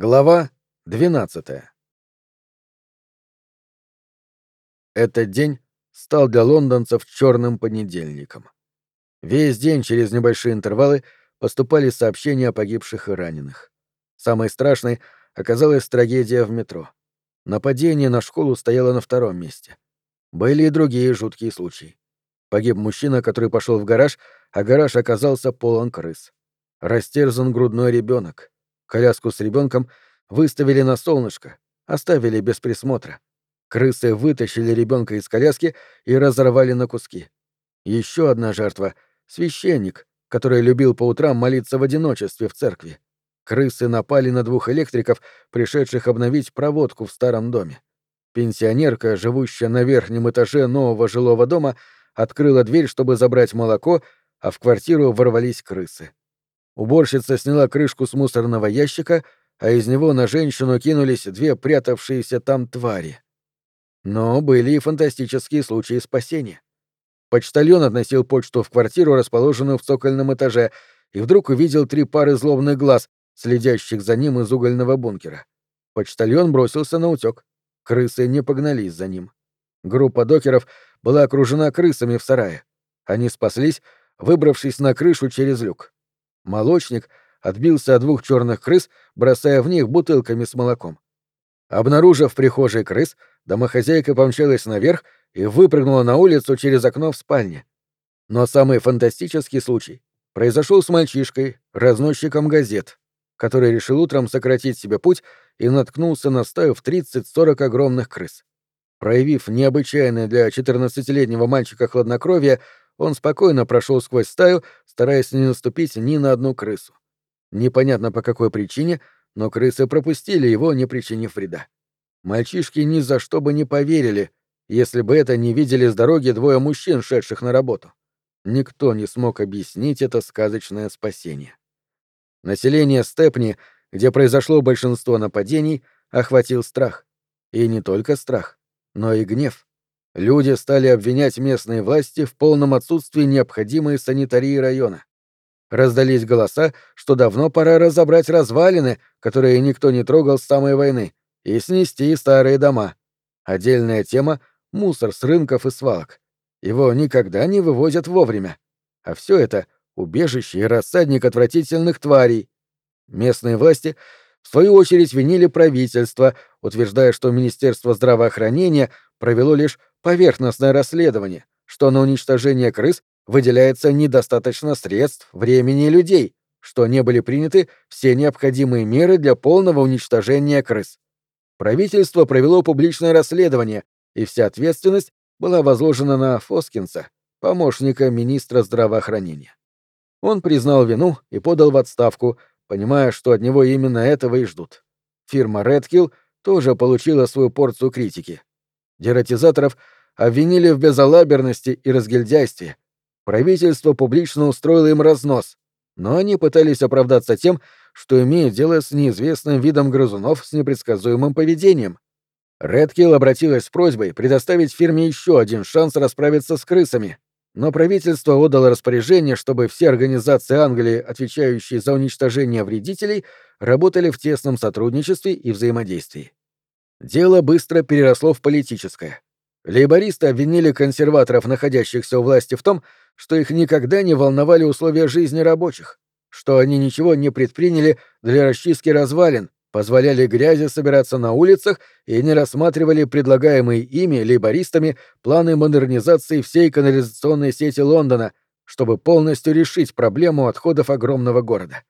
Глава 12 Этот день стал для лондонцев черным понедельником. Весь день через небольшие интервалы поступали сообщения о погибших и раненых. Самой страшной оказалась трагедия в метро. Нападение на школу стояло на втором месте. Были и другие жуткие случаи. Погиб мужчина, который пошел в гараж, а гараж оказался полон крыс. Растерзан грудной ребенок. Коляску с ребенком выставили на солнышко, оставили без присмотра. Крысы вытащили ребенка из коляски и разорвали на куски. Еще одна жертва — священник, который любил по утрам молиться в одиночестве в церкви. Крысы напали на двух электриков, пришедших обновить проводку в старом доме. Пенсионерка, живущая на верхнем этаже нового жилого дома, открыла дверь, чтобы забрать молоко, а в квартиру ворвались крысы. Уборщица сняла крышку с мусорного ящика, а из него на женщину кинулись две прятавшиеся там твари. Но были и фантастические случаи спасения. Почтальон относил почту в квартиру, расположенную в цокольном этаже, и вдруг увидел три пары злобных глаз, следящих за ним из угольного бункера. Почтальон бросился на утек. Крысы не погнались за ним. Группа докеров была окружена крысами в сарае. Они спаслись, выбравшись на крышу через люк. Молочник отбился от двух черных крыс, бросая в них бутылками с молоком. Обнаружив прихожей крыс, домохозяйка помчалась наверх и выпрыгнула на улицу через окно в спальне. Но самый фантастический случай произошел с мальчишкой, разносчиком газет, который решил утром сократить себе путь и наткнулся на стаю в 30-40 огромных крыс. Проявив необычайное для 14-летнего мальчика хладнокровие, он спокойно прошел сквозь стаю, стараясь не наступить ни на одну крысу. Непонятно по какой причине, но крысы пропустили его, не причинив вреда. Мальчишки ни за что бы не поверили, если бы это не видели с дороги двое мужчин, шедших на работу. Никто не смог объяснить это сказочное спасение. Население Степни, где произошло большинство нападений, охватил страх. И не только страх, но и гнев. Люди стали обвинять местные власти в полном отсутствии необходимой санитарии района. Раздались голоса, что давно пора разобрать развалины, которые никто не трогал с самой войны, и снести старые дома. Отдельная тема — мусор с рынков и свалок. Его никогда не вывозят вовремя. А все это — убежище и рассадник отвратительных тварей. Местные власти, в свою очередь, винили правительство, утверждая, что Министерство здравоохранения провело лишь поверхностное расследование, что на уничтожение крыс выделяется недостаточно средств, времени и людей, что не были приняты все необходимые меры для полного уничтожения крыс. Правительство провело публичное расследование, и вся ответственность была возложена на Фоскинса, помощника министра здравоохранения. Он признал вину и подал в отставку, понимая, что от него именно этого и ждут. Фирма Redkill тоже получила свою порцию критики. Дератизаторов обвинили в безалаберности и разгильдяйстве. Правительство публично устроило им разнос, но они пытались оправдаться тем, что имеют дело с неизвестным видом грызунов с непредсказуемым поведением. Редкилл обратилась с просьбой предоставить фирме еще один шанс расправиться с крысами, но правительство отдало распоряжение, чтобы все организации Англии, отвечающие за уничтожение вредителей, работали в тесном сотрудничестве и взаимодействии. Дело быстро переросло в политическое. Лейбористы обвинили консерваторов, находящихся у власти, в том, что их никогда не волновали условия жизни рабочих, что они ничего не предприняли для расчистки развалин, позволяли грязи собираться на улицах и не рассматривали предлагаемые ими, лейбористами, планы модернизации всей канализационной сети Лондона, чтобы полностью решить проблему отходов огромного города.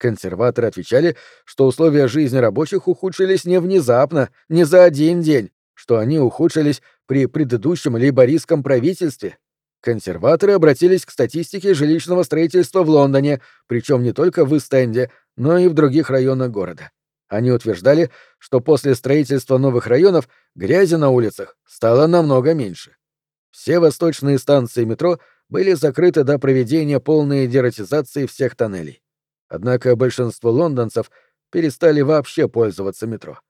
Консерваторы отвечали, что условия жизни рабочих ухудшились не внезапно, не за один день, что они ухудшились при предыдущем лейбористском правительстве. Консерваторы обратились к статистике жилищного строительства в Лондоне, причем не только в Истенде, но и в других районах города. Они утверждали, что после строительства новых районов грязи на улицах стало намного меньше. Все восточные станции метро были закрыты до проведения полной дератизации всех тоннелей. Однако большинство лондонцев перестали вообще пользоваться метро.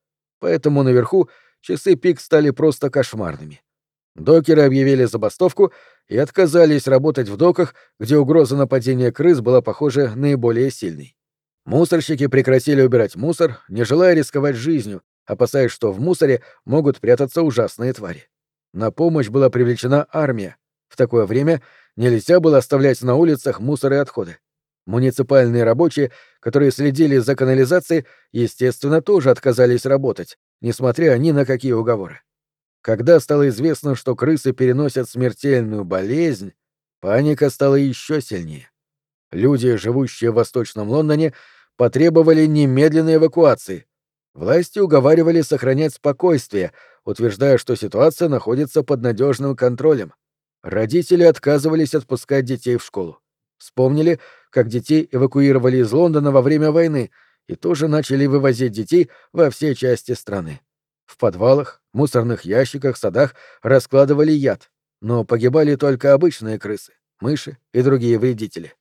Поэтому наверху часы пик стали просто кошмарными. Докеры объявили забастовку и отказались работать в доках, где угроза нападения крыс была, похоже, наиболее сильной. Мусорщики прекратили убирать мусор, не желая рисковать жизнью, опасаясь, что в мусоре могут прятаться ужасные твари. На помощь была привлечена армия. В такое время нельзя было оставлять на улицах мусор и отходы. Муниципальные рабочие, которые следили за канализацией, естественно, тоже отказались работать, несмотря ни на какие уговоры. Когда стало известно, что крысы переносят смертельную болезнь, паника стала еще сильнее. Люди, живущие в Восточном Лондоне, потребовали немедленной эвакуации. Власти уговаривали сохранять спокойствие, утверждая, что ситуация находится под надежным контролем. Родители отказывались отпускать детей в школу. Вспомнили, как детей эвакуировали из Лондона во время войны и тоже начали вывозить детей во все части страны. В подвалах, мусорных ящиках, садах раскладывали яд, но погибали только обычные крысы, мыши и другие вредители.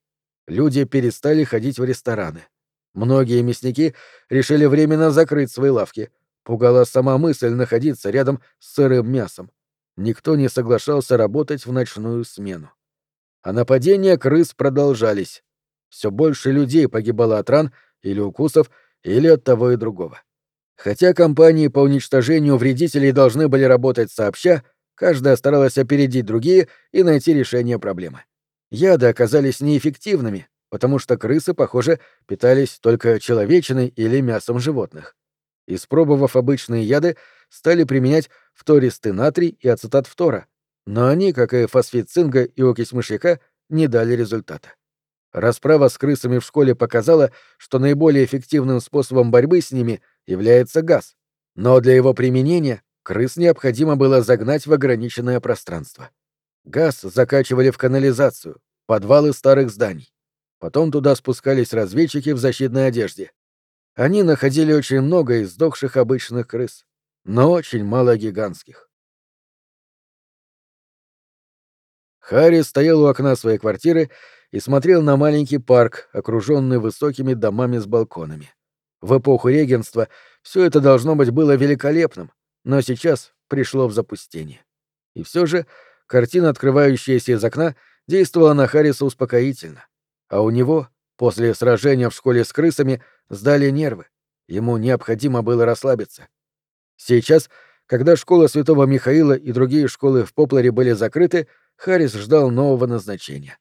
Люди перестали ходить в рестораны. Многие мясники решили временно закрыть свои лавки. Пугала сама мысль находиться рядом с сырым мясом. Никто не соглашался работать в ночную смену. А нападения крыс продолжались. Все больше людей погибало от ран или укусов, или от того и другого. Хотя компании по уничтожению вредителей должны были работать сообща, каждая старалась опередить другие и найти решение проблемы. Яды оказались неэффективными, потому что крысы, похоже, питались только человечиной или мясом животных. Испробовав обычные яды, стали применять фтористый натрий и ацетат фтора, но они, как и фосфит цинга и окись мышьяка, не дали результата. Расправа с крысами в школе показала, что наиболее эффективным способом борьбы с ними является газ, но для его применения крыс необходимо было загнать в ограниченное пространство. Газ закачивали в канализацию, подвалы старых зданий. Потом туда спускались разведчики в защитной одежде. Они находили очень много издохших обычных крыс, но очень мало гигантских. Харри стоял у окна своей квартиры и смотрел на маленький парк, окруженный высокими домами с балконами. В эпоху регенства все это должно быть было великолепным, но сейчас пришло в запустение. И все же картина, открывающаяся из окна, действовала на Харриса успокоительно а у него, после сражения в школе с крысами, сдали нервы. Ему необходимо было расслабиться. Сейчас, когда школа Святого Михаила и другие школы в Попларе были закрыты, Харрис ждал нового назначения.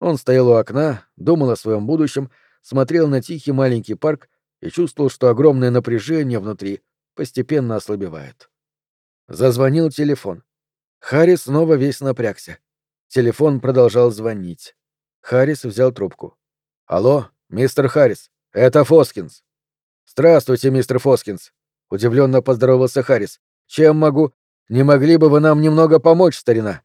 Он стоял у окна, думал о своем будущем, смотрел на тихий маленький парк и чувствовал, что огромное напряжение внутри постепенно ослабевает. Зазвонил телефон. Харрис снова весь напрягся. Телефон продолжал звонить. Харрис взял трубку. «Алло, мистер Харрис, это Фоскинс». «Здравствуйте, мистер Фоскинс», — удивленно поздоровался Харрис. «Чем могу? Не могли бы вы нам немного помочь, старина?»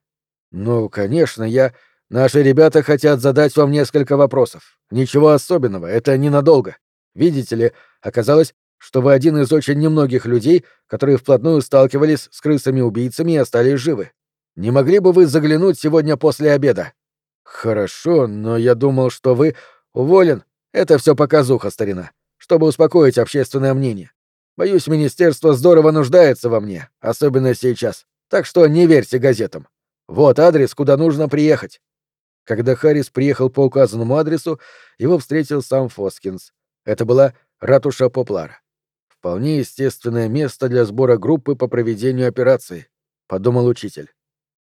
«Ну, конечно, я... Наши ребята хотят задать вам несколько вопросов. Ничего особенного, это ненадолго. Видите ли, оказалось, что вы один из очень немногих людей, которые вплотную сталкивались с крысами-убийцами и остались живы. Не могли бы вы заглянуть сегодня после обеда?» «Хорошо, но я думал, что вы уволен. Это все показуха, старина, чтобы успокоить общественное мнение. Боюсь, министерство здорово нуждается во мне, особенно сейчас. Так что не верьте газетам. Вот адрес, куда нужно приехать». Когда Харрис приехал по указанному адресу, его встретил сам Фоскинс. Это была ратуша Поплара. Вполне естественное место для сбора группы по проведению операции, подумал учитель.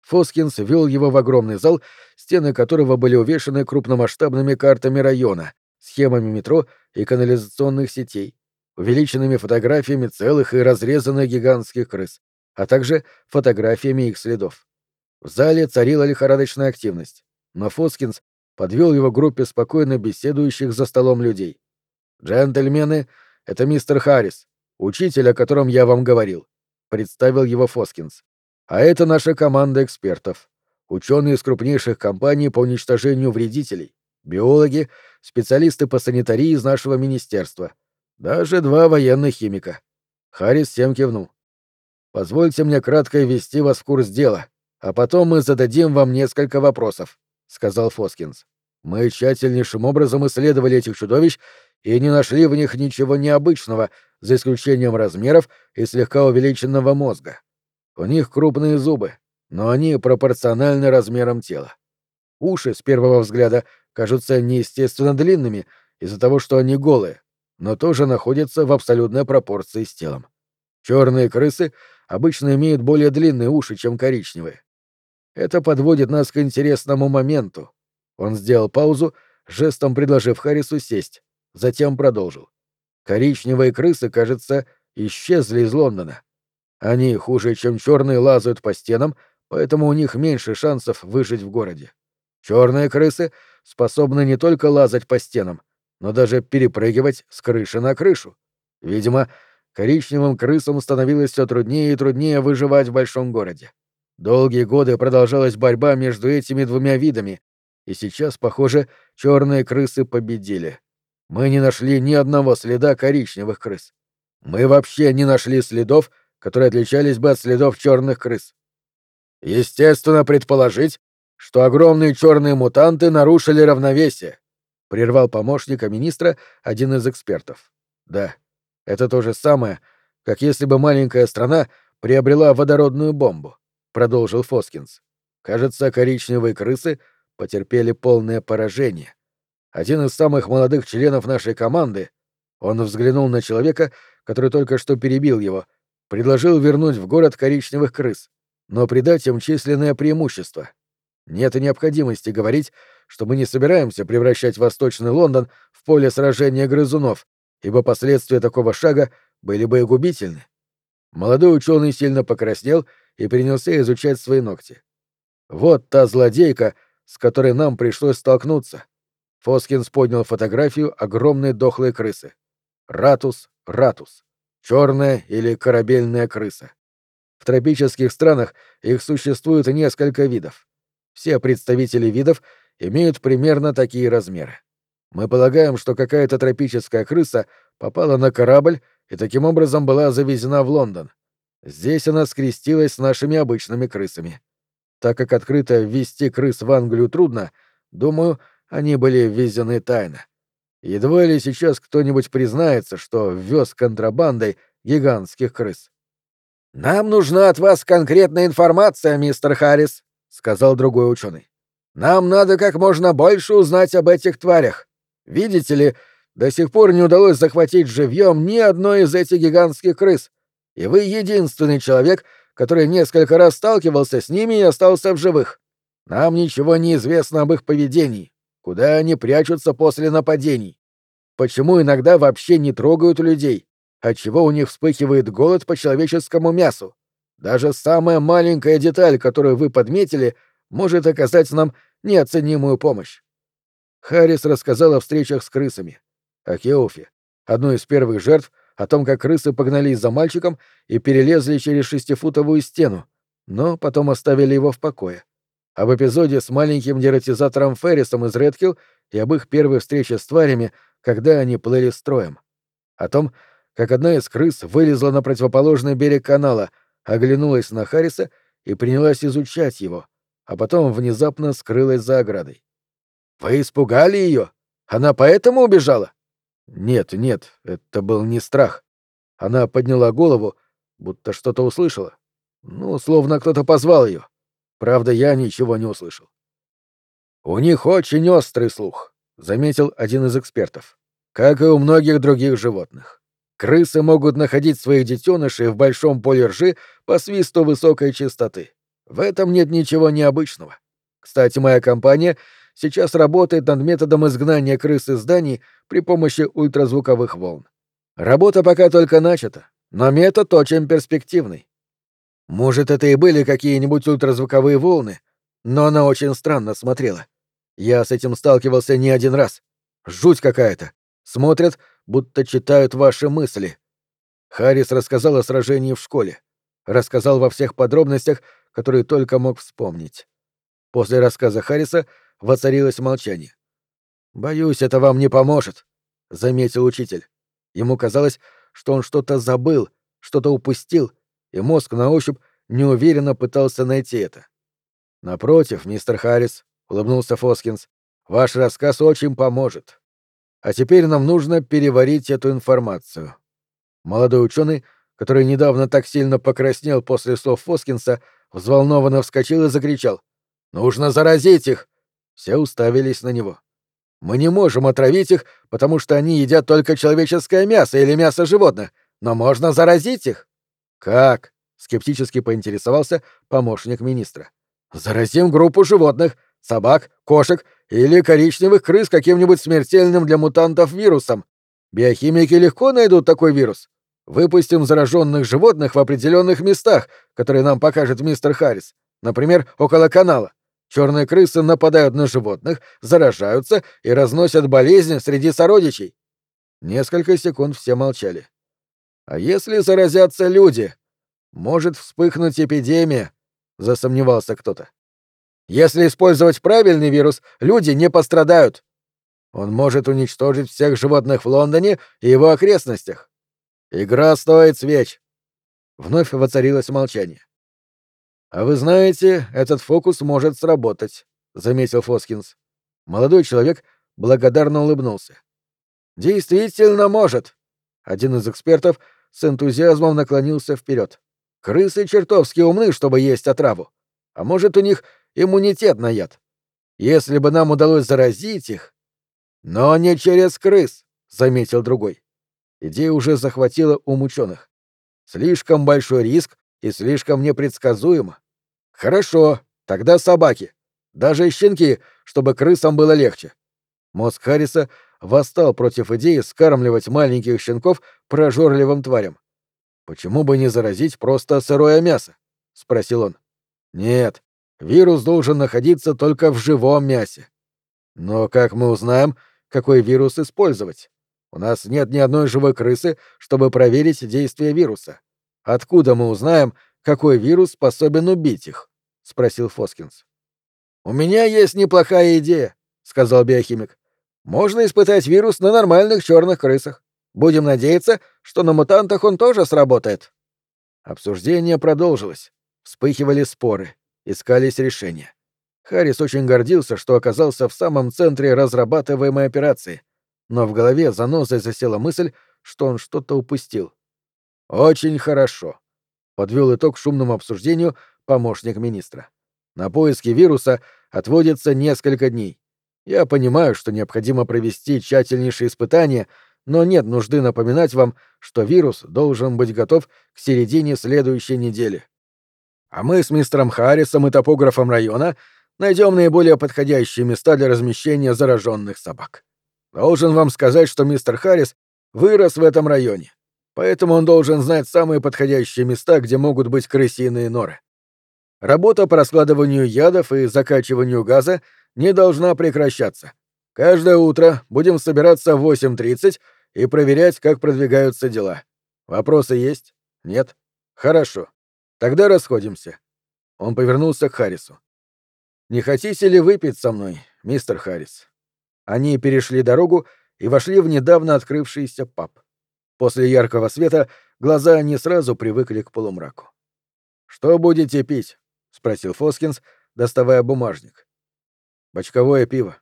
Фоскинс вел его в огромный зал, стены которого были увешаны крупномасштабными картами района, схемами метро и канализационных сетей, увеличенными фотографиями целых и разрезанных гигантских крыс, а также фотографиями их следов. В зале царила лихорадочная активность, но Фоскинс подвел его группе спокойно беседующих за столом людей. «Джентльмены, это мистер Харрис, учитель, о котором я вам говорил», — представил его Фоскинс. А это наша команда экспертов. Ученые из крупнейших компаний по уничтожению вредителей, биологи, специалисты по санитарии из нашего министерства. Даже два военных химика. Харрис всем кивнул. Позвольте мне кратко ввести вас в курс дела, а потом мы зададим вам несколько вопросов, сказал Фоскинс. Мы тщательнейшим образом исследовали этих чудовищ и не нашли в них ничего необычного, за исключением размеров и слегка увеличенного мозга. У них крупные зубы, но они пропорциональны размерам тела. Уши, с первого взгляда, кажутся неестественно длинными из-за того, что они голые, но тоже находятся в абсолютной пропорции с телом. Черные крысы обычно имеют более длинные уши, чем коричневые. Это подводит нас к интересному моменту. Он сделал паузу, жестом предложив Харрису сесть, затем продолжил. Коричневые крысы, кажется, исчезли из Лондона. Они хуже, чем черные, лазают по стенам, поэтому у них меньше шансов выжить в городе. Черные крысы способны не только лазать по стенам, но даже перепрыгивать с крыши на крышу. Видимо, коричневым крысам становилось все труднее и труднее выживать в большом городе. Долгие годы продолжалась борьба между этими двумя видами, и сейчас, похоже, черные крысы победили. Мы не нашли ни одного следа коричневых крыс. Мы вообще не нашли следов, которые отличались бы от следов черных крыс. Естественно, предположить, что огромные черные мутанты нарушили равновесие, прервал помощника министра один из экспертов. Да, это то же самое, как если бы маленькая страна приобрела водородную бомбу, продолжил Фоскинс. Кажется, коричневые крысы потерпели полное поражение. Один из самых молодых членов нашей команды, он взглянул на человека, который только что перебил его, предложил вернуть в город коричневых крыс, но придать им численное преимущество. Нет необходимости говорить, что мы не собираемся превращать Восточный Лондон в поле сражения грызунов, ибо последствия такого шага были бы и губительны. Молодой ученый сильно покраснел и принялся изучать свои ногти. Вот та злодейка, с которой нам пришлось столкнуться. Фоскинс поднял фотографию огромной дохлой крысы. Ратус, ратус. Черная или корабельная крыса. В тропических странах их существует несколько видов. Все представители видов имеют примерно такие размеры. Мы полагаем, что какая-то тропическая крыса попала на корабль и таким образом была завезена в Лондон. Здесь она скрестилась с нашими обычными крысами. Так как открыто ввести крыс в Англию трудно, думаю, они были ввезены тайно. Едва ли сейчас кто-нибудь признается, что ввез контрабандой гигантских крыс. «Нам нужна от вас конкретная информация, мистер Харрис», — сказал другой ученый. «Нам надо как можно больше узнать об этих тварях. Видите ли, до сих пор не удалось захватить живьем ни одной из этих гигантских крыс, и вы единственный человек, который несколько раз сталкивался с ними и остался в живых. Нам ничего не известно об их поведении. Куда они прячутся после нападений? Почему иногда вообще не трогают людей? Отчего у них вспыхивает голод по человеческому мясу? Даже самая маленькая деталь, которую вы подметили, может оказать нам неоценимую помощь. Харрис рассказал о встречах с крысами, о Кеофе, одной из первых жертв, о том, как крысы погнались за мальчиком и перелезли через шестифутовую стену, но потом оставили его в покое об эпизоде с маленьким дератизатором Феррисом из Редкилл и об их первой встрече с тварями, когда они плыли строем. О том, как одна из крыс вылезла на противоположный берег канала, оглянулась на Харриса и принялась изучать его, а потом внезапно скрылась за оградой. «Вы испугали ее? Она поэтому убежала?» «Нет, нет, это был не страх. Она подняла голову, будто что-то услышала. Ну, словно кто-то позвал ее. Правда, я ничего не услышал. «У них очень острый слух», — заметил один из экспертов. «Как и у многих других животных. Крысы могут находить своих детенышей в большом поле ржи по свисту высокой частоты. В этом нет ничего необычного. Кстати, моя компания сейчас работает над методом изгнания крыс из зданий при помощи ультразвуковых волн. Работа пока только начата, но метод очень перспективный. Может, это и были какие-нибудь ультразвуковые волны, но она очень странно смотрела. Я с этим сталкивался не один раз. Жуть какая-то. Смотрят, будто читают ваши мысли. Харрис рассказал о сражении в школе. Рассказал во всех подробностях, которые только мог вспомнить. После рассказа Харриса воцарилось молчание. «Боюсь, это вам не поможет», — заметил учитель. Ему казалось, что он что-то забыл, что-то упустил, и мозг на ощупь неуверенно пытался найти это. «Напротив, мистер Харрис», — улыбнулся Фоскинс, — «ваш рассказ очень поможет. А теперь нам нужно переварить эту информацию». Молодой ученый, который недавно так сильно покраснел после слов Фоскинса, взволнованно вскочил и закричал. «Нужно заразить их!» Все уставились на него. Мы не можем отравить их, потому что они едят только человеческое мясо или мясо животных, но можно заразить их. Как? скептически поинтересовался помощник министра. Заразим группу животных, собак, кошек или коричневых крыс каким-нибудь смертельным для мутантов вирусом. Биохимики легко найдут такой вирус. Выпустим зараженных животных в определенных местах, которые нам покажет мистер Харрис. Например, около канала. Черные крысы нападают на животных, заражаются и разносят болезни среди сородичей. Несколько секунд все молчали. А если заразятся люди? Может вспыхнуть эпидемия, засомневался кто-то. Если использовать правильный вирус, люди не пострадают. Он может уничтожить всех животных в Лондоне и его окрестностях. Игра стоит свеч. Вновь воцарилось молчание. А вы знаете, этот фокус может сработать, заметил Фоскинс. Молодой человек благодарно улыбнулся. Действительно может. Один из экспертов с энтузиазмом наклонился вперед. Крысы чертовски умны, чтобы есть отраву. А может, у них иммунитет на яд. Если бы нам удалось заразить их... Но не через крыс, заметил другой. Идея уже захватила ум ученых. Слишком большой риск и слишком непредсказуемо. Хорошо, тогда собаки. Даже щенки, чтобы крысам было легче. Мозг Харриса восстал против идеи скармливать маленьких щенков прожорливым тварям. «Почему бы не заразить просто сырое мясо?» — спросил он. «Нет, вирус должен находиться только в живом мясе. Но как мы узнаем, какой вирус использовать? У нас нет ни одной живой крысы, чтобы проверить действие вируса. Откуда мы узнаем, какой вирус способен убить их? Спросил Фоскинс. У меня есть неплохая идея, сказал биохимик. Можно испытать вирус на нормальных черных крысах. Будем надеяться, что на мутантах он тоже сработает. Обсуждение продолжилось. Вспыхивали споры, искались решения. Харрис очень гордился, что оказался в самом центре разрабатываемой операции — но в голове занозой засела мысль, что он что-то упустил. «Очень хорошо», — подвел итог шумному обсуждению помощник министра. «На поиски вируса отводится несколько дней. Я понимаю, что необходимо провести тщательнейшие испытания, но нет нужды напоминать вам, что вирус должен быть готов к середине следующей недели. А мы с мистером Харрисом и топографом района найдем наиболее подходящие места для размещения зараженных собак. Должен вам сказать, что мистер Харрис вырос в этом районе, поэтому он должен знать самые подходящие места, где могут быть крысиные норы. Работа по раскладыванию ядов и закачиванию газа не должна прекращаться. Каждое утро будем собираться в 8.30 и проверять, как продвигаются дела. Вопросы есть? Нет? Хорошо. Тогда расходимся. Он повернулся к Харрису. Не хотите ли выпить со мной, мистер Харрис? Они перешли дорогу и вошли в недавно открывшийся паб. После яркого света глаза не сразу привыкли к полумраку. «Что будете пить?» — спросил Фоскинс, доставая бумажник. «Бочковое пиво.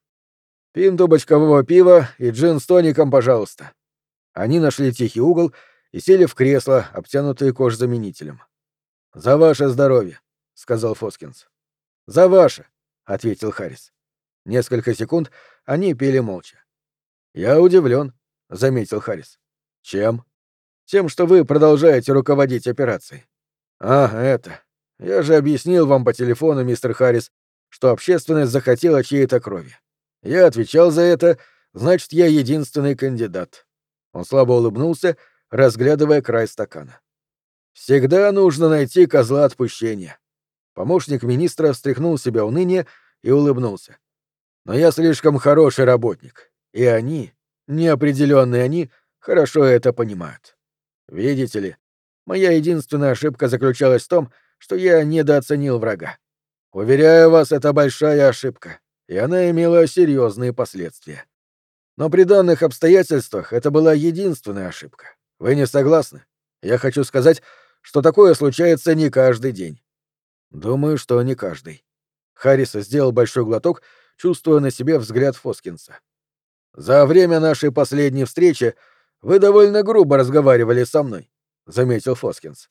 Пинту бочкового пива и джин с тоником, пожалуйста». Они нашли тихий угол и сели в кресло, обтянутые кожзаменителем. «За ваше здоровье», — сказал Фоскинс. «За ваше», — ответил Харрис. Несколько секунд они пили молча. «Я удивлен», — заметил Харрис. «Чем?» «Тем, что вы продолжаете руководить операцией». «А, это. Я же объяснил вам по телефону, мистер Харрис, что общественность захотела чьей-то крови. Я отвечал за это, значит, я единственный кандидат». Он слабо улыбнулся, разглядывая край стакана. «Всегда нужно найти козла отпущения». Помощник министра встряхнул себя уныние и улыбнулся. Но я слишком хороший работник, и они, неопределенные они, хорошо это понимают. Видите ли, моя единственная ошибка заключалась в том, что я недооценил врага. Уверяю вас, это большая ошибка, и она имела серьезные последствия. Но при данных обстоятельствах это была единственная ошибка. Вы не согласны? Я хочу сказать, что такое случается не каждый день. Думаю, что не каждый. Харрис сделал большой глоток чувствуя на себе взгляд Фоскинса. «За время нашей последней встречи вы довольно грубо разговаривали со мной», — заметил Фоскинс.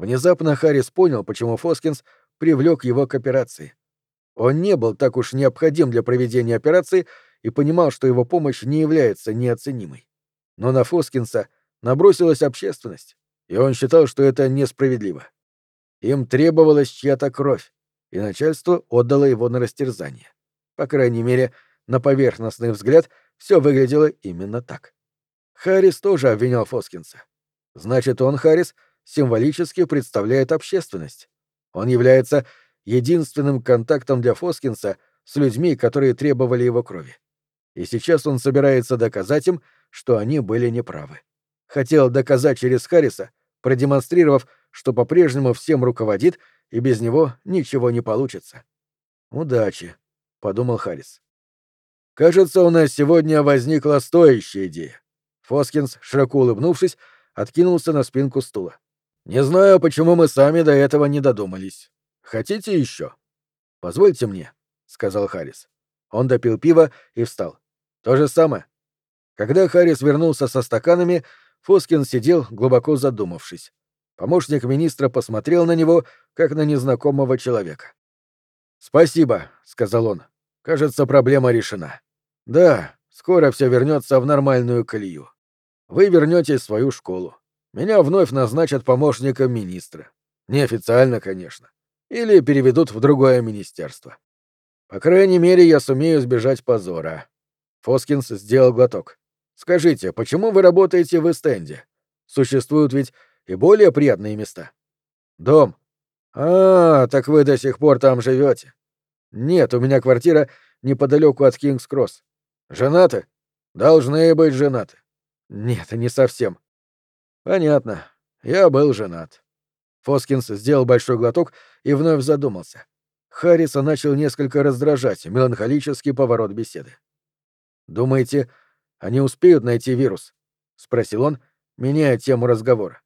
Внезапно Харрис понял, почему Фоскинс привлек его к операции. Он не был так уж необходим для проведения операции и понимал, что его помощь не является неоценимой. Но на Фоскинса набросилась общественность, и он считал, что это несправедливо. Им требовалась чья-то кровь, и начальство отдало его на растерзание. По крайней мере, на поверхностный взгляд все выглядело именно так. Харрис тоже обвинял Фоскинса. Значит, он, Харрис, символически представляет общественность. Он является единственным контактом для Фоскинса с людьми, которые требовали его крови. И сейчас он собирается доказать им, что они были неправы. Хотел доказать через Харриса, продемонстрировав, что по-прежнему всем руководит, и без него ничего не получится. «Удачи», — подумал Харрис. «Кажется, у нас сегодня возникла стоящая идея». Фоскинс, широко улыбнувшись, откинулся на спинку стула. «Не знаю, почему мы сами до этого не додумались. Хотите еще?» «Позвольте мне», — сказал Харрис. Он допил пиво и встал. «То же самое». Когда Харрис вернулся со стаканами, Фоскин сидел, глубоко задумавшись. Помощник министра посмотрел на него, как на незнакомого человека. «Спасибо», — сказал он. «Кажется, проблема решена». «Да, скоро все вернется в нормальную колею. Вы вернетесь в свою школу. Меня вновь назначат помощником министра. Неофициально, конечно. Или переведут в другое министерство. По крайней мере, я сумею избежать позора». Фоскинс сделал глоток. «Скажите, почему вы работаете в Эстенде? Существуют ведь и более приятные места. Дом. А, так вы до сих пор там живете. Нет, у меня квартира неподалеку от Кингс-Кросс. Женаты? Должны быть женаты. Нет, не совсем. Понятно. Я был женат. Фоскинс сделал большой глоток и вновь задумался. Харриса начал несколько раздражать меланхолический поворот беседы. «Думаете, они успеют найти вирус?» — спросил он, меняя тему разговора.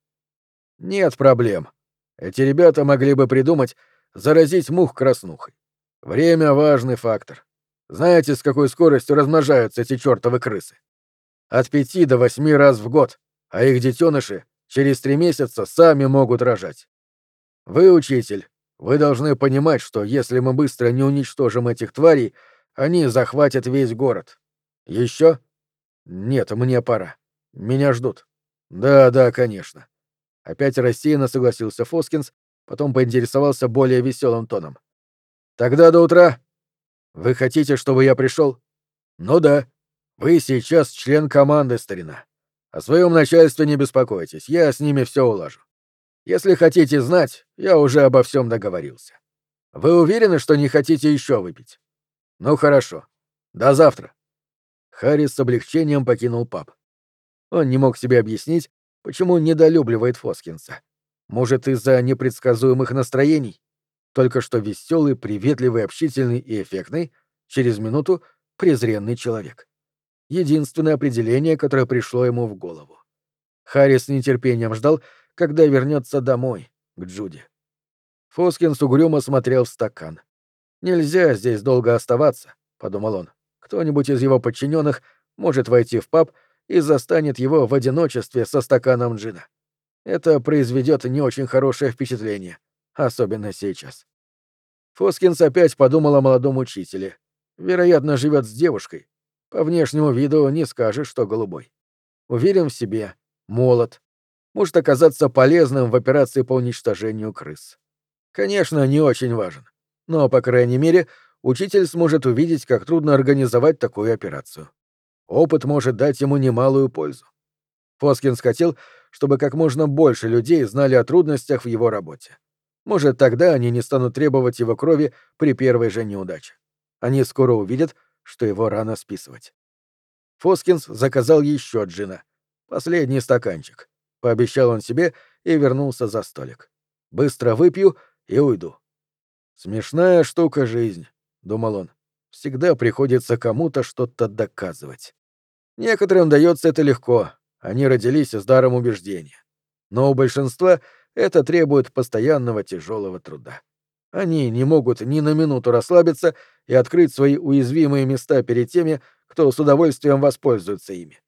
Нет проблем. Эти ребята могли бы придумать заразить мух краснухой. Время — важный фактор. Знаете, с какой скоростью размножаются эти чертовы крысы? От пяти до восьми раз в год, а их детеныши через три месяца сами могут рожать. Вы, учитель, вы должны понимать, что если мы быстро не уничтожим этих тварей, они захватят весь город. Еще? Нет, мне пора. Меня ждут. Да, да, конечно. Опять рассеянно согласился Фоскинс, потом поинтересовался более веселым тоном. Тогда до утра. Вы хотите, чтобы я пришел? Ну да. Вы сейчас член команды, старина. О своем начальстве не беспокойтесь, я с ними все улажу. Если хотите знать, я уже обо всем договорился. Вы уверены, что не хотите еще выпить? Ну хорошо. До завтра. Харрис с облегчением покинул паб. Он не мог себе объяснить, Почему недолюбливает Фоскинса? Может, из-за непредсказуемых настроений? Только что веселый, приветливый, общительный и эффектный, через минуту презренный человек. Единственное определение, которое пришло ему в голову. Харрис с нетерпением ждал, когда вернется домой, к Джуди. Фоскинс угрюмо смотрел в стакан. «Нельзя здесь долго оставаться», — подумал он. «Кто-нибудь из его подчиненных может войти в паб и застанет его в одиночестве со стаканом джина. Это произведет не очень хорошее впечатление, особенно сейчас. Фоскинс опять подумал о молодом учителе. Вероятно, живет с девушкой. По внешнему виду не скажешь, что голубой. Уверен в себе, молод. Может оказаться полезным в операции по уничтожению крыс. Конечно, не очень важен. Но, по крайней мере, учитель сможет увидеть, как трудно организовать такую операцию. Опыт может дать ему немалую пользу. Фоскинс хотел, чтобы как можно больше людей знали о трудностях в его работе. Может, тогда они не станут требовать его крови при первой же неудаче. Они скоро увидят, что его рано списывать. Фоскинс заказал еще джина. Последний стаканчик. Пообещал он себе и вернулся за столик. Быстро выпью и уйду. Смешная штука жизнь, думал он всегда приходится кому-то что-то доказывать. Некоторым дается это легко, они родились с даром убеждения. Но у большинства это требует постоянного тяжелого труда. Они не могут ни на минуту расслабиться и открыть свои уязвимые места перед теми, кто с удовольствием воспользуется ими.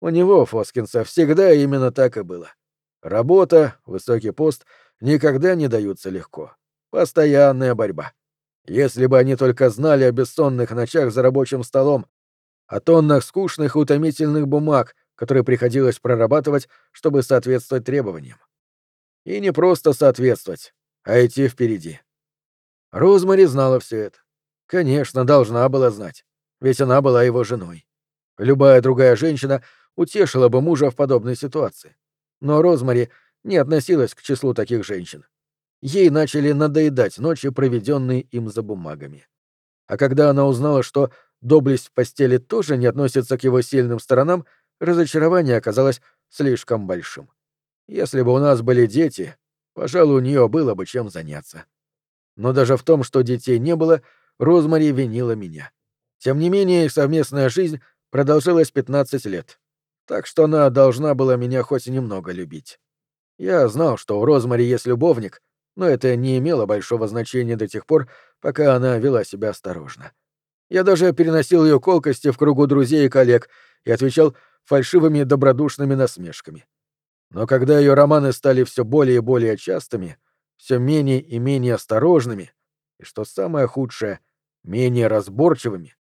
У него, Фоскинса, всегда именно так и было. Работа, высокий пост никогда не даются легко. Постоянная борьба. Если бы они только знали о бессонных ночах за рабочим столом, о тоннах скучных и утомительных бумаг, которые приходилось прорабатывать, чтобы соответствовать требованиям. И не просто соответствовать, а идти впереди. Розмари знала все это. Конечно, должна была знать, ведь она была его женой. Любая другая женщина утешила бы мужа в подобной ситуации. Но Розмари не относилась к числу таких женщин. Ей начали надоедать ночи, проведенные им за бумагами. А когда она узнала, что доблесть в постели тоже не относится к его сильным сторонам, разочарование оказалось слишком большим. Если бы у нас были дети, пожалуй, у нее было бы чем заняться. Но даже в том, что детей не было, Розмари винила меня. Тем не менее, их совместная жизнь продолжалась 15 лет. Так что она должна была меня хоть немного любить. Я знал, что у Розмари есть любовник, но это не имело большого значения до тех пор, пока она вела себя осторожно. Я даже переносил ее колкости в кругу друзей и коллег и отвечал фальшивыми добродушными насмешками. Но когда ее романы стали все более и более частыми, все менее и менее осторожными, и, что самое худшее, менее разборчивыми,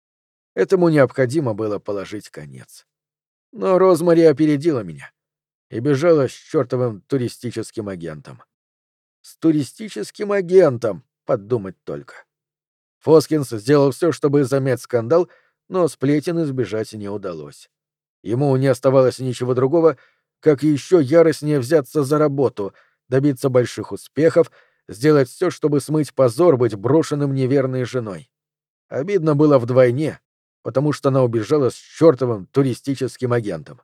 этому необходимо было положить конец. Но Розмари опередила меня и бежала с чертовым туристическим агентом. С туристическим агентом, подумать только. Фоскинс сделал все, чтобы замять скандал, но сплетен избежать не удалось. Ему не оставалось ничего другого, как еще яростнее взяться за работу, добиться больших успехов, сделать все, чтобы смыть позор быть брошенным неверной женой. Обидно было вдвойне, потому что она убежала с чертовым туристическим агентом.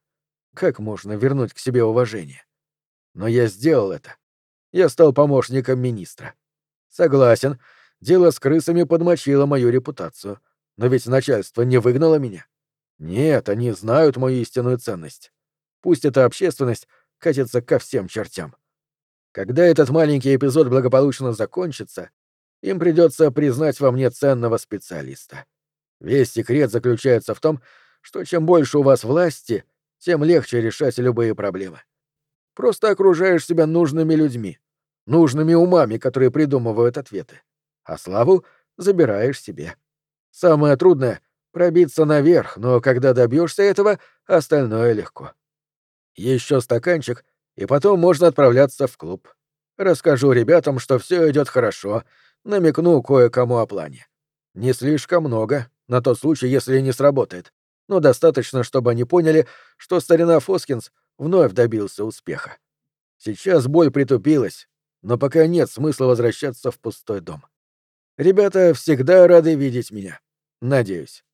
Как можно вернуть к себе уважение? Но я сделал это я стал помощником министра. Согласен, дело с крысами подмочило мою репутацию. Но ведь начальство не выгнало меня. Нет, они знают мою истинную ценность. Пусть эта общественность катится ко всем чертям. Когда этот маленький эпизод благополучно закончится, им придется признать во мне ценного специалиста. Весь секрет заключается в том, что чем больше у вас власти, тем легче решать любые проблемы. Просто окружаешь себя нужными людьми, нужными умами, которые придумывают ответы. А славу забираешь себе. Самое трудное — пробиться наверх, но когда добьешься этого, остальное легко. Еще стаканчик, и потом можно отправляться в клуб. Расскажу ребятам, что все идет хорошо, намекну кое-кому о плане. Не слишком много, на тот случай, если не сработает, но достаточно, чтобы они поняли, что старина Фоскинс вновь добился успеха. Сейчас боль притупилась, но пока нет смысла возвращаться в пустой дом. Ребята всегда рады видеть меня. Надеюсь.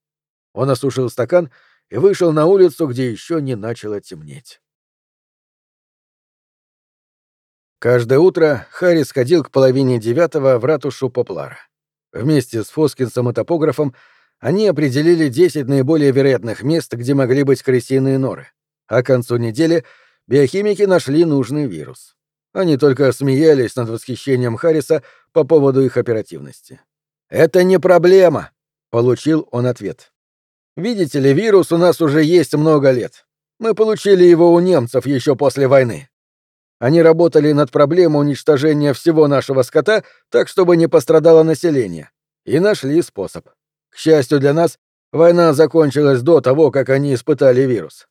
Он осушил стакан и вышел на улицу, где еще не начало темнеть. Каждое утро Харрис ходил к половине девятого в ратушу Поплара. Вместе с Фоскинсом и топографом они определили 10 наиболее вероятных мест, где могли быть крысиные норы а к концу недели биохимики нашли нужный вирус. Они только смеялись над восхищением Харриса по поводу их оперативности. «Это не проблема», — получил он ответ. «Видите ли, вирус у нас уже есть много лет. Мы получили его у немцев еще после войны. Они работали над проблемой уничтожения всего нашего скота так, чтобы не пострадало население. И нашли способ. К счастью для нас, война закончилась до того, как они испытали вирус.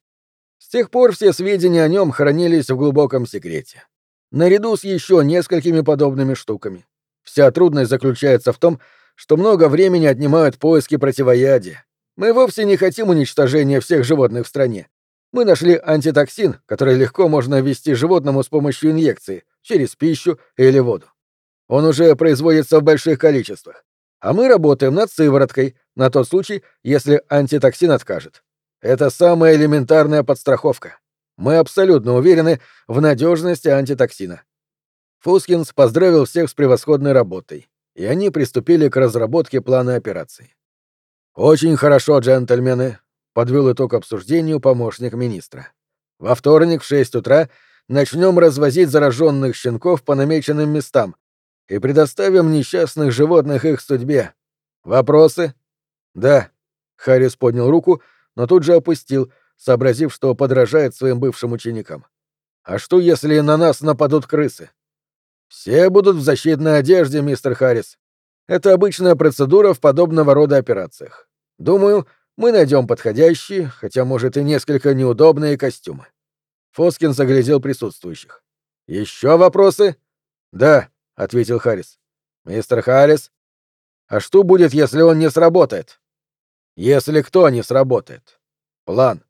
С тех пор все сведения о нем хранились в глубоком секрете. Наряду с еще несколькими подобными штуками. Вся трудность заключается в том, что много времени отнимают поиски противоядия. Мы вовсе не хотим уничтожения всех животных в стране. Мы нашли антитоксин, который легко можно ввести животному с помощью инъекции, через пищу или воду. Он уже производится в больших количествах. А мы работаем над сывороткой, на тот случай, если антитоксин откажет. Это самая элементарная подстраховка. Мы абсолютно уверены в надежности антитоксина. Фускинс поздравил всех с превосходной работой, и они приступили к разработке плана операции. «Очень хорошо, джентльмены», — подвел итог обсуждению помощник министра. «Во вторник в шесть утра начнем развозить зараженных щенков по намеченным местам и предоставим несчастных животных их судьбе. Вопросы?» «Да», — Харрис поднял руку, — но тут же опустил, сообразив, что подражает своим бывшим ученикам. «А что, если на нас нападут крысы?» «Все будут в защитной одежде, мистер Харрис. Это обычная процедура в подобного рода операциях. Думаю, мы найдем подходящие, хотя, может, и несколько неудобные костюмы. Фоскин заглядел присутствующих. Еще вопросы? Да, ответил Харрис. Мистер Харрис, а что будет, если он не сработает? Если кто не сработает? План.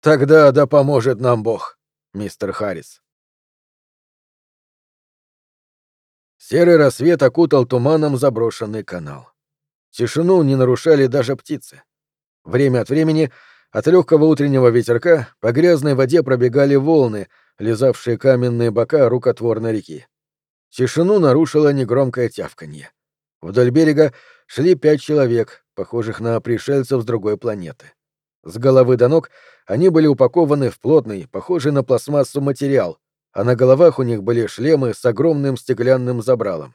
Тогда да поможет нам Бог, мистер Харрис. Серый рассвет окутал туманом заброшенный канал. Тишину не нарушали даже птицы. Время от времени от легкого утреннего ветерка по грязной воде пробегали волны, лизавшие каменные бока рукотворной реки. Тишину нарушило негромкое тявканье. Вдоль берега шли пять человек, похожих на пришельцев с другой планеты. С головы до ног они были упакованы в плотный, похожий на пластмассу материал, а на головах у них были шлемы с огромным стеклянным забралом.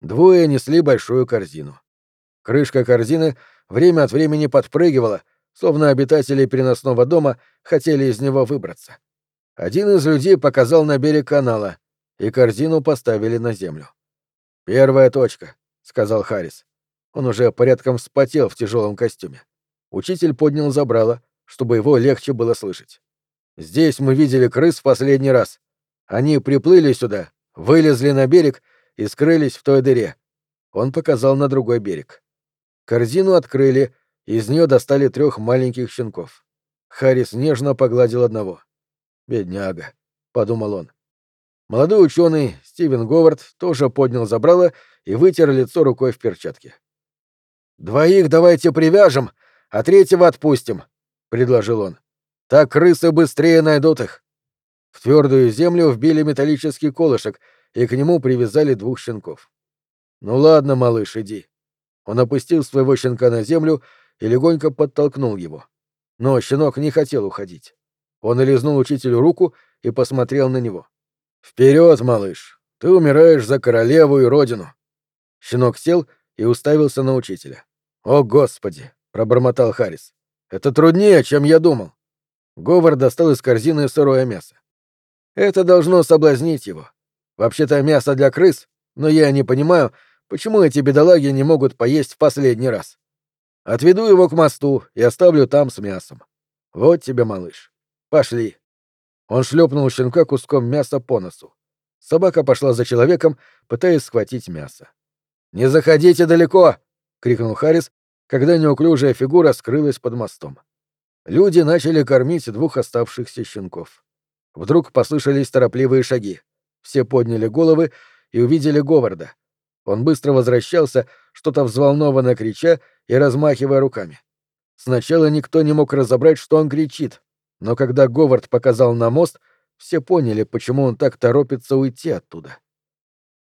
Двое несли большую корзину. Крышка корзины время от времени подпрыгивала, словно обитатели переносного дома хотели из него выбраться. Один из людей показал на берег канала, и корзину поставили на землю. «Первая точка», — сказал Харрис. Он уже порядком вспотел в тяжелом костюме. Учитель поднял забрало, чтобы его легче было слышать. «Здесь мы видели крыс в последний раз. Они приплыли сюда, вылезли на берег и скрылись в той дыре. Он показал на другой берег. Корзину открыли, из нее достали трех маленьких щенков. Харрис нежно погладил одного. «Бедняга», — подумал он. Молодой ученый Стивен Говард тоже поднял забрало и вытер лицо рукой в перчатке. «Двоих давайте привяжем, а третьего отпустим», — предложил он. «Так крысы быстрее найдут их». В твердую землю вбили металлический колышек, и к нему привязали двух щенков. «Ну ладно, малыш, иди». Он опустил своего щенка на землю и легонько подтолкнул его. Но щенок не хотел уходить. Он лизнул учителю руку и посмотрел на него. «Вперед, малыш! Ты умираешь за королеву и родину!» Щенок сел и уставился на учителя. «О, Господи!» — пробормотал Харрис. «Это труднее, чем я думал». Говард достал из корзины сырое мясо. Это должно соблазнить его. Вообще-то мясо для крыс, но я не понимаю, почему эти бедолаги не могут поесть в последний раз. Отведу его к мосту и оставлю там с мясом. Вот тебе, малыш. Пошли. Он шлепнул щенка куском мяса по носу. Собака пошла за человеком, пытаясь схватить мясо. «Не заходите далеко!» — крикнул Харрис, когда неуклюжая фигура скрылась под мостом. Люди начали кормить двух оставшихся щенков. Вдруг послышались торопливые шаги. Все подняли головы и увидели Говарда. Он быстро возвращался, что-то взволнованно крича и размахивая руками. Сначала никто не мог разобрать, что он кричит, но когда Говард показал на мост, все поняли, почему он так торопится уйти оттуда.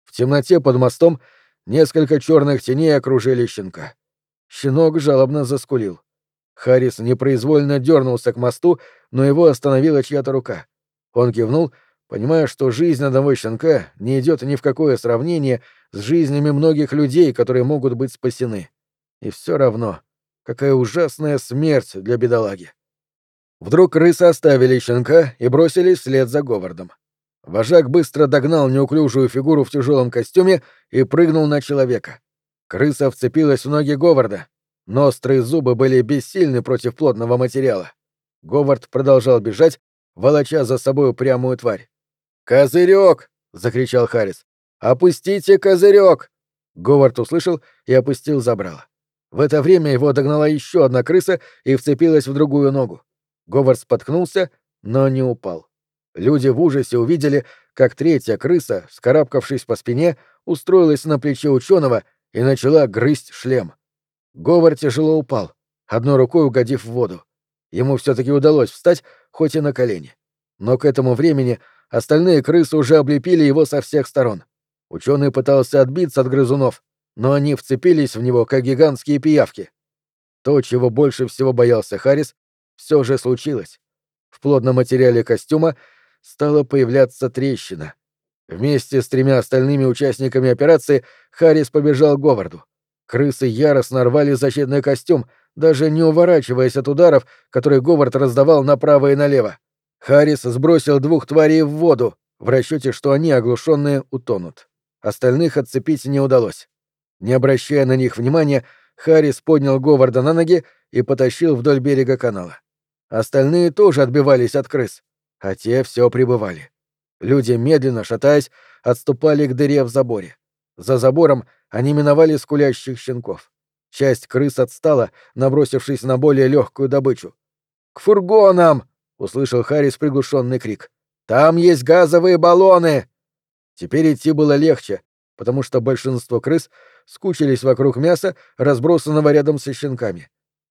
В темноте под мостом несколько черных теней окружили щенка. Щенок жалобно заскулил. Харрис непроизвольно дернулся к мосту, но его остановила чья-то рука. Он кивнул, понимая, что жизнь одного щенка не идет ни в какое сравнение с жизнями многих людей, которые могут быть спасены. И все равно, какая ужасная смерть для бедолаги. Вдруг крысы оставили щенка и бросились вслед за Говардом. Вожак быстро догнал неуклюжую фигуру в тяжелом костюме и прыгнул на человека. Крыса вцепилась в ноги Говарда, но острые зубы были бессильны против плотного материала. Говард продолжал бежать, волоча за собой упрямую тварь. «Козырек!» — закричал Харрис. «Опустите козырек!» Говард услышал и опустил забрало. В это время его догнала еще одна крыса и вцепилась в другую ногу. Говард споткнулся, но не упал. Люди в ужасе увидели, как третья крыса, скарабкавшись по спине, устроилась на плече ученого и начала грызть шлем. Говард тяжело упал, одной рукой угодив в воду. Ему все-таки удалось встать, хоть и на колени. Но к этому времени остальные крысы уже облепили его со всех сторон. Ученый пытался отбиться от грызунов, но они вцепились в него, как гигантские пиявки. То, чего больше всего боялся Харрис, все же случилось. В плотном материале костюма стала появляться трещина. Вместе с тремя остальными участниками операции Харрис побежал к Говарду. Крысы яростно рвали защитный костюм, даже не уворачиваясь от ударов, которые Говард раздавал направо и налево. Харрис сбросил двух тварей в воду, в расчете, что они, оглушенные, утонут. Остальных отцепить не удалось. Не обращая на них внимания, Харрис поднял Говарда на ноги и потащил вдоль берега канала. Остальные тоже отбивались от крыс, а те все прибывали. Люди, медленно шатаясь, отступали к дыре в заборе. За забором они миновали скулящих щенков. Часть крыс отстала, набросившись на более легкую добычу. «К фургонам!» — услышал Харрис приглушенный крик. «Там есть газовые баллоны!» Теперь идти было легче, потому что большинство крыс скучились вокруг мяса, разбросанного рядом со щенками.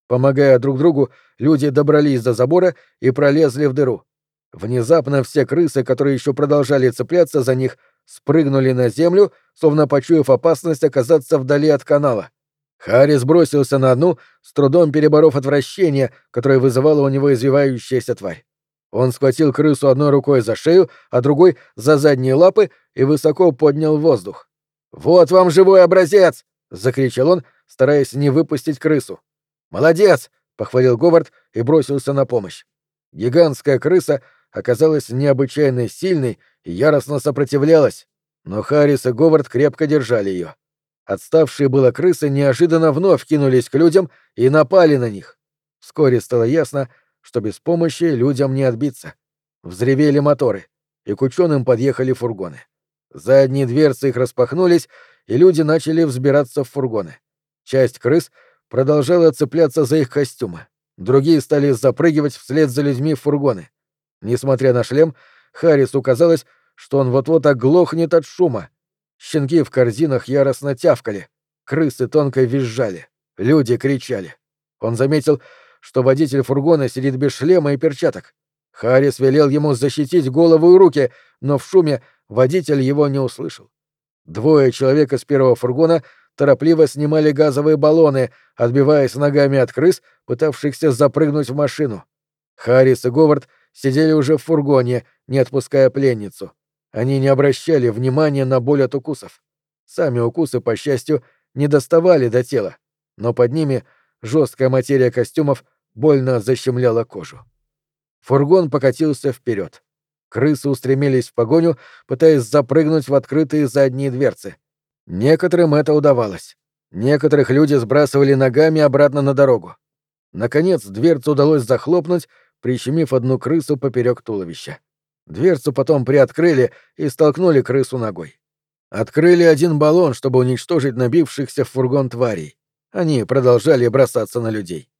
Помогая друг другу, люди добрались до забора и пролезли в дыру. Внезапно все крысы, которые еще продолжали цепляться за них, спрыгнули на землю, словно почуяв опасность оказаться вдали от канала. Харрис бросился на одну, с трудом переборов отвращение, которое вызывало у него извивающаяся тварь. Он схватил крысу одной рукой за шею, а другой — за задние лапы и высоко поднял воздух. «Вот вам живой образец!» — закричал он, стараясь не выпустить крысу. «Молодец!» — похвалил Говард и бросился на помощь. Гигантская крыса оказалась необычайно сильной и яростно сопротивлялась, но Харрис и Говард крепко держали ее. Отставшие было крысы неожиданно вновь кинулись к людям и напали на них. Вскоре стало ясно, что без помощи людям не отбиться. Взревели моторы, и к ученым подъехали фургоны. Задние дверцы их распахнулись, и люди начали взбираться в фургоны. Часть крыс продолжала цепляться за их костюмы. Другие стали запрыгивать вслед за людьми в фургоны. Несмотря на шлем, Харрису казалось, что он вот-вот оглохнет от шума. Щенки в корзинах яростно тявкали, крысы тонко визжали, люди кричали. Он заметил, что водитель фургона сидит без шлема и перчаток. Харрис велел ему защитить голову и руки, но в шуме водитель его не услышал. Двое человек из первого фургона торопливо снимали газовые баллоны, отбиваясь ногами от крыс, пытавшихся запрыгнуть в машину. Харрис и Говард сидели уже в фургоне, не отпуская пленницу. Они не обращали внимания на боль от укусов. Сами укусы, по счастью, не доставали до тела, но под ними жесткая материя костюмов больно защемляла кожу. Фургон покатился вперед. Крысы устремились в погоню, пытаясь запрыгнуть в открытые задние дверцы. Некоторым это удавалось. Некоторых люди сбрасывали ногами обратно на дорогу. Наконец, дверцу удалось захлопнуть, прищемив одну крысу поперек туловища. Дверцу потом приоткрыли и столкнули крысу ногой. Открыли один баллон, чтобы уничтожить набившихся в фургон тварей. Они продолжали бросаться на людей.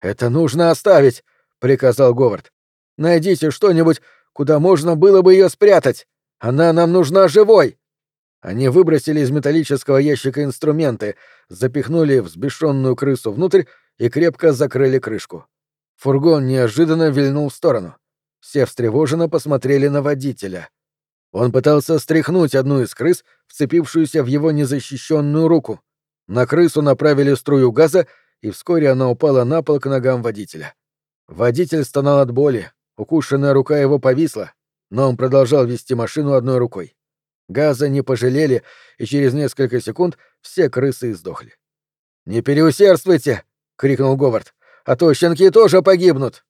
«Это нужно оставить», — приказал Говард. «Найдите что-нибудь, куда можно было бы ее спрятать. Она нам нужна живой!» Они выбросили из металлического ящика инструменты, запихнули взбешенную крысу внутрь и крепко закрыли крышку. Фургон неожиданно вильнул в сторону. Все встревоженно посмотрели на водителя. Он пытался стряхнуть одну из крыс, вцепившуюся в его незащищенную руку. На крысу направили струю газа, и вскоре она упала на пол к ногам водителя. Водитель стонал от боли, укушенная рука его повисла, но он продолжал вести машину одной рукой. Газа не пожалели, и через несколько секунд все крысы издохли. «Не переусердствуйте!» — крикнул Говард. «А то щенки тоже погибнут!»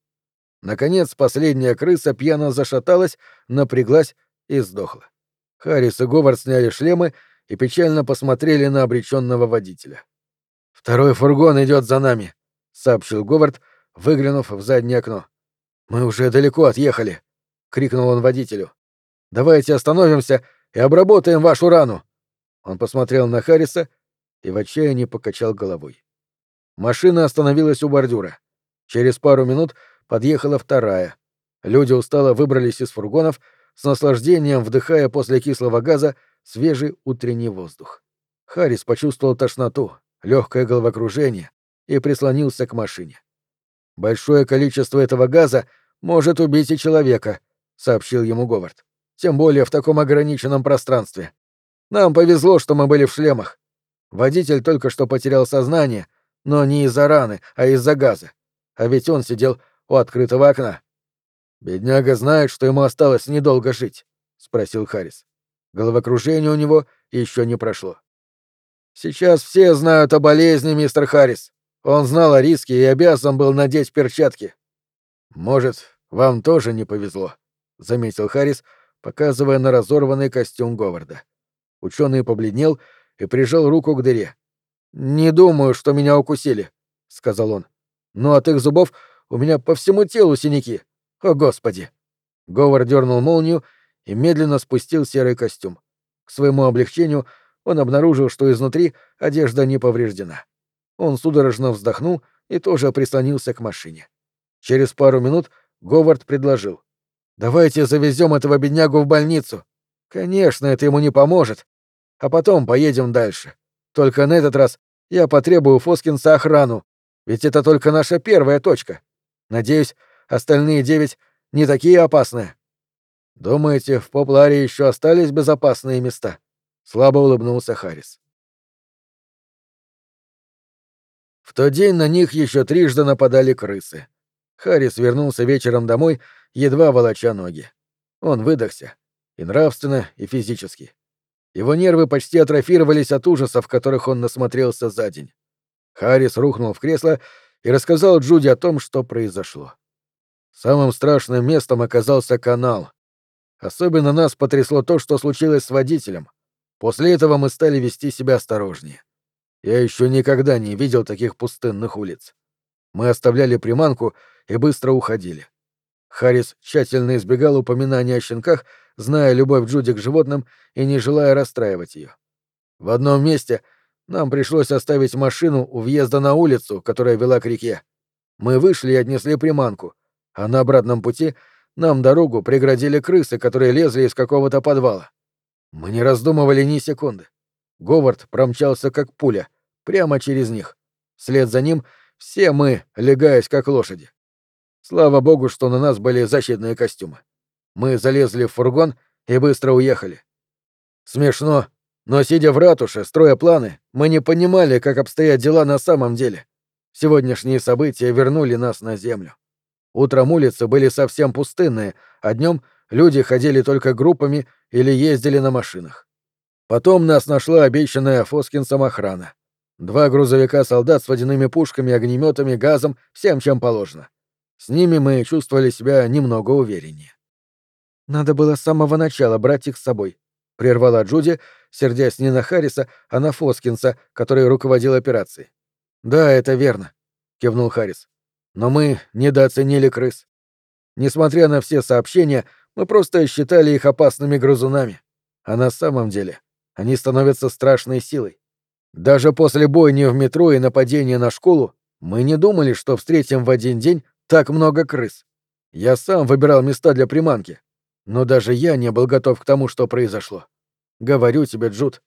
Наконец последняя крыса пьяно зашаталась, напряглась и сдохла. Харрис и Говард сняли шлемы и печально посмотрели на обреченного водителя. «Второй фургон идет за нами», — сообщил Говард, выглянув в заднее окно. «Мы уже далеко отъехали», — крикнул он водителю. «Давайте остановимся и обработаем вашу рану!» Он посмотрел на Харриса и в отчаянии покачал головой. Машина остановилась у бордюра. Через пару минут подъехала вторая. Люди устало выбрались из фургонов, с наслаждением вдыхая после кислого газа свежий утренний воздух. Харрис почувствовал тошноту, легкое головокружение и прислонился к машине. «Большое количество этого газа может убить и человека», — сообщил ему Говард тем более в таком ограниченном пространстве. Нам повезло, что мы были в шлемах. Водитель только что потерял сознание, но не из-за раны, а из-за газа. А ведь он сидел у открытого окна. «Бедняга знает, что ему осталось недолго жить», — спросил Харрис. Головокружение у него еще не прошло. «Сейчас все знают о болезни, мистер Харрис. Он знал о риске и обязан был надеть перчатки». «Может, вам тоже не повезло», — заметил Харрис, — показывая на разорванный костюм Говарда. Ученый побледнел и прижал руку к дыре. «Не думаю, что меня укусили», — сказал он. «Но от их зубов у меня по всему телу синяки. О, Господи!» Говард дернул молнию и медленно спустил серый костюм. К своему облегчению он обнаружил, что изнутри одежда не повреждена. Он судорожно вздохнул и тоже прислонился к машине. Через пару минут Говард предложил. «Давайте завезем этого беднягу в больницу. Конечно, это ему не поможет. А потом поедем дальше. Только на этот раз я потребую Фоскинса охрану, ведь это только наша первая точка. Надеюсь, остальные девять не такие опасные. Думаете, в Попларе еще остались безопасные места? Слабо улыбнулся Харрис. В тот день на них еще трижды нападали крысы. Харрис вернулся вечером домой, едва волоча ноги. Он выдохся. И нравственно, и физически. Его нервы почти атрофировались от ужасов, которых он насмотрелся за день. Харрис рухнул в кресло и рассказал Джуди о том, что произошло. Самым страшным местом оказался канал. Особенно нас потрясло то, что случилось с водителем. После этого мы стали вести себя осторожнее. Я еще никогда не видел таких пустынных улиц. Мы оставляли приманку и быстро уходили. Харрис тщательно избегал упоминания о щенках, зная любовь Джуди к животным и не желая расстраивать ее. В одном месте нам пришлось оставить машину у въезда на улицу, которая вела к реке. Мы вышли и отнесли приманку, а на обратном пути нам дорогу преградили крысы, которые лезли из какого-то подвала. Мы не раздумывали ни секунды. Говард промчался как пуля, прямо через них. Вслед за ним все мы, легаясь как лошади. Слава богу, что на нас были защитные костюмы. Мы залезли в фургон и быстро уехали. Смешно, но сидя в ратуше, строя планы, мы не понимали, как обстоят дела на самом деле. Сегодняшние события вернули нас на землю. Утром улицы были совсем пустынные, а днем люди ходили только группами или ездили на машинах. Потом нас нашла обещанная Фоскинсом охрана. Два грузовика солдат с водяными пушками, огнеметами, газом, всем, чем положено. С ними мы чувствовали себя немного увереннее. «Надо было с самого начала брать их с собой», — прервала Джуди, сердясь не на Харриса, а на Фоскинса, который руководил операцией. «Да, это верно», — кивнул Харрис. «Но мы недооценили крыс. Несмотря на все сообщения, мы просто считали их опасными грызунами. А на самом деле они становятся страшной силой. Даже после бойни в метро и нападения на школу мы не думали, что встретим в один день так много крыс. Я сам выбирал места для приманки. Но даже я не был готов к тому, что произошло. Говорю тебе, Джуд,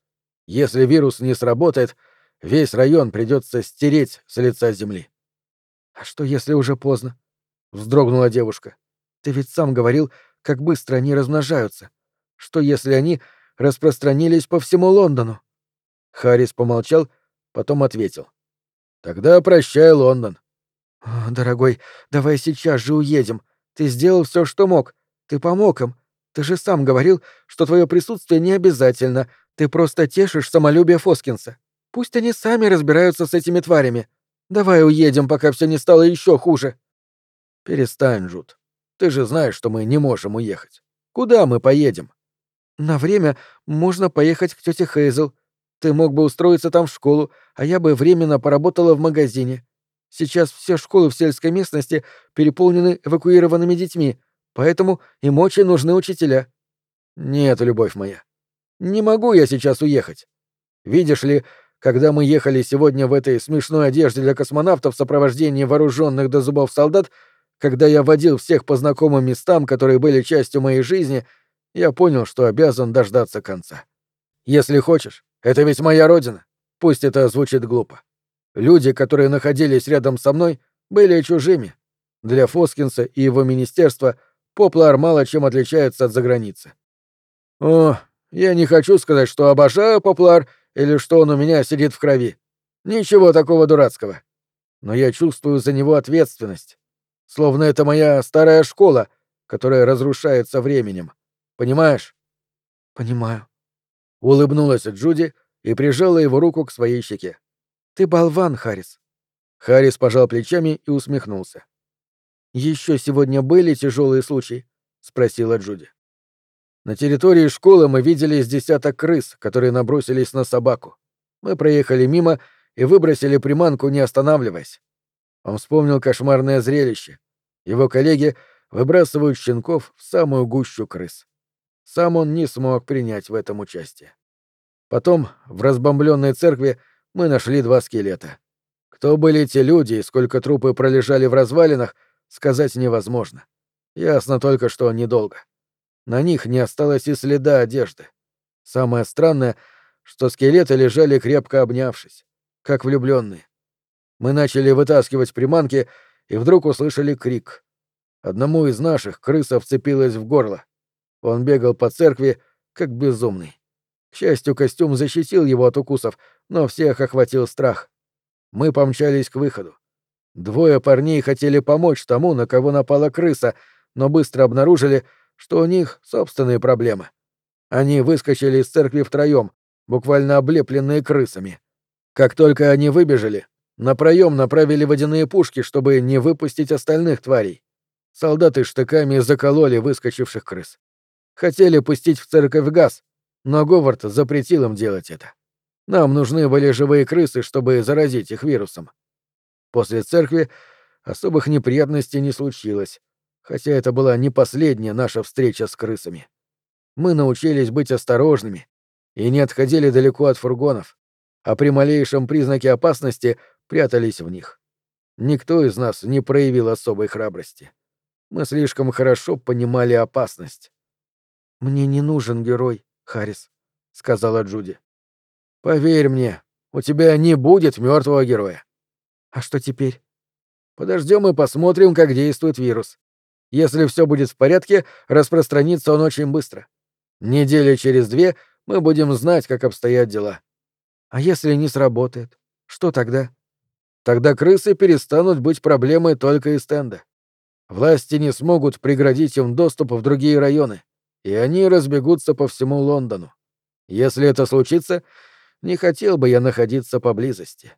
если вирус не сработает, весь район придется стереть с лица земли. А что, если уже поздно? вздрогнула девушка. Ты ведь сам говорил, как быстро они размножаются. Что, если они распространились по всему Лондону? Харрис помолчал, потом ответил. Тогда прощай, Лондон. «О, дорогой, давай сейчас же уедем. Ты сделал все, что мог. Ты помог им. Ты же сам говорил, что твое присутствие не обязательно. Ты просто тешишь самолюбие Фоскинса. Пусть они сами разбираются с этими тварями. Давай уедем, пока все не стало еще хуже». «Перестань, Джуд. Ты же знаешь, что мы не можем уехать. Куда мы поедем?» «На время можно поехать к тете Хейзел. Ты мог бы устроиться там в школу, а я бы временно поработала в магазине. Сейчас все школы в сельской местности переполнены эвакуированными детьми, поэтому им очень нужны учителя. Нет, любовь моя. Не могу я сейчас уехать. Видишь ли, когда мы ехали сегодня в этой смешной одежде для космонавтов в сопровождении вооруженных до зубов солдат, когда я водил всех по знакомым местам, которые были частью моей жизни, я понял, что обязан дождаться конца. Если хочешь, это ведь моя родина. Пусть это звучит глупо. Люди, которые находились рядом со мной, были чужими. Для Фоскинса и его министерства Поплар мало чем отличается от заграницы. О, я не хочу сказать, что обожаю Поплар или что он у меня сидит в крови. Ничего такого дурацкого. Но я чувствую за него ответственность. Словно это моя старая школа, которая разрушается временем. Понимаешь? Понимаю. Улыбнулась Джуди и прижала его руку к своей щеке. Ты болван, Харрис. Харрис пожал плечами и усмехнулся. Еще сегодня были тяжелые случаи? спросила Джуди. На территории школы мы видели с десяток крыс, которые набросились на собаку. Мы проехали мимо и выбросили приманку, не останавливаясь. Он вспомнил кошмарное зрелище. Его коллеги выбрасывают щенков в самую гущу крыс. Сам он не смог принять в этом участие. Потом, в разбомбленной церкви, мы нашли два скелета. Кто были те люди и сколько трупы пролежали в развалинах, сказать невозможно. Ясно только, что недолго. На них не осталось и следа одежды. Самое странное, что скелеты лежали крепко обнявшись, как влюбленные. Мы начали вытаскивать приманки и вдруг услышали крик. Одному из наших крыса вцепилась в горло. Он бегал по церкви, как безумный. К счастью, костюм защитил его от укусов, но всех охватил страх. Мы помчались к выходу. Двое парней хотели помочь тому, на кого напала крыса, но быстро обнаружили, что у них собственные проблемы. Они выскочили из церкви втроем, буквально облепленные крысами. Как только они выбежали, на проем направили водяные пушки, чтобы не выпустить остальных тварей. Солдаты штыками закололи выскочивших крыс. Хотели пустить в церковь газ, но Говард запретил им делать это. Нам нужны были живые крысы, чтобы заразить их вирусом. После церкви особых неприятностей не случилось, хотя это была не последняя наша встреча с крысами. Мы научились быть осторожными и не отходили далеко от фургонов, а при малейшем признаке опасности прятались в них. Никто из нас не проявил особой храбрости. Мы слишком хорошо понимали опасность. «Мне не нужен герой, Харрис», — сказала Джуди. «Поверь мне, у тебя не будет мертвого героя». «А что теперь?» «Подождем и посмотрим, как действует вирус. Если все будет в порядке, распространится он очень быстро. Недели через две мы будем знать, как обстоят дела. А если не сработает, что тогда? Тогда крысы перестанут быть проблемой только из стенда. Власти не смогут преградить им доступ в другие районы, и они разбегутся по всему Лондону. Если это случится, не хотел бы я находиться поблизости.